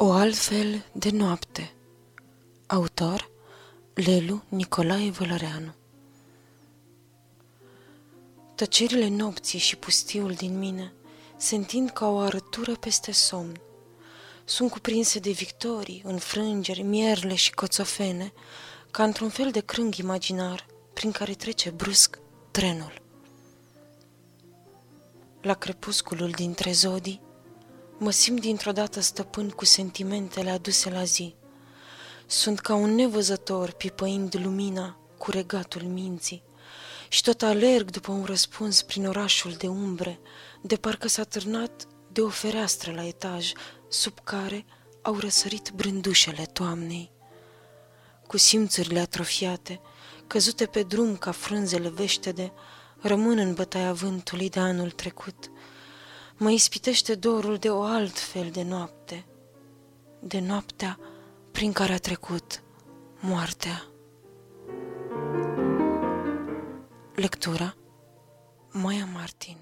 O altfel de noapte Autor Lelu Nicolae Vălăreanu Tăcerile nopții și pustiul din mine se întind ca o arătură peste somn. Sunt cuprinse de victorii, înfrângeri, mierle și coțofene, ca într-un fel de crâng imaginar prin care trece brusc trenul. La crepusculul dintre zodii, Mă simt dintr-o dată stăpân cu sentimentele aduse la zi. Sunt ca un nevăzător pipăind lumina cu regatul minții și tot alerg după un răspuns prin orașul de umbre, de parcă s-a târnat de o fereastră la etaj, sub care au răsărit brândușele toamnei. Cu simțurile atrofiate, căzute pe drum ca frunzele veștede, rămân în bătaia vântului de anul trecut – mă ispitește dorul de o alt fel de noapte, de noaptea prin care a trecut moartea. Lectura Maia Martin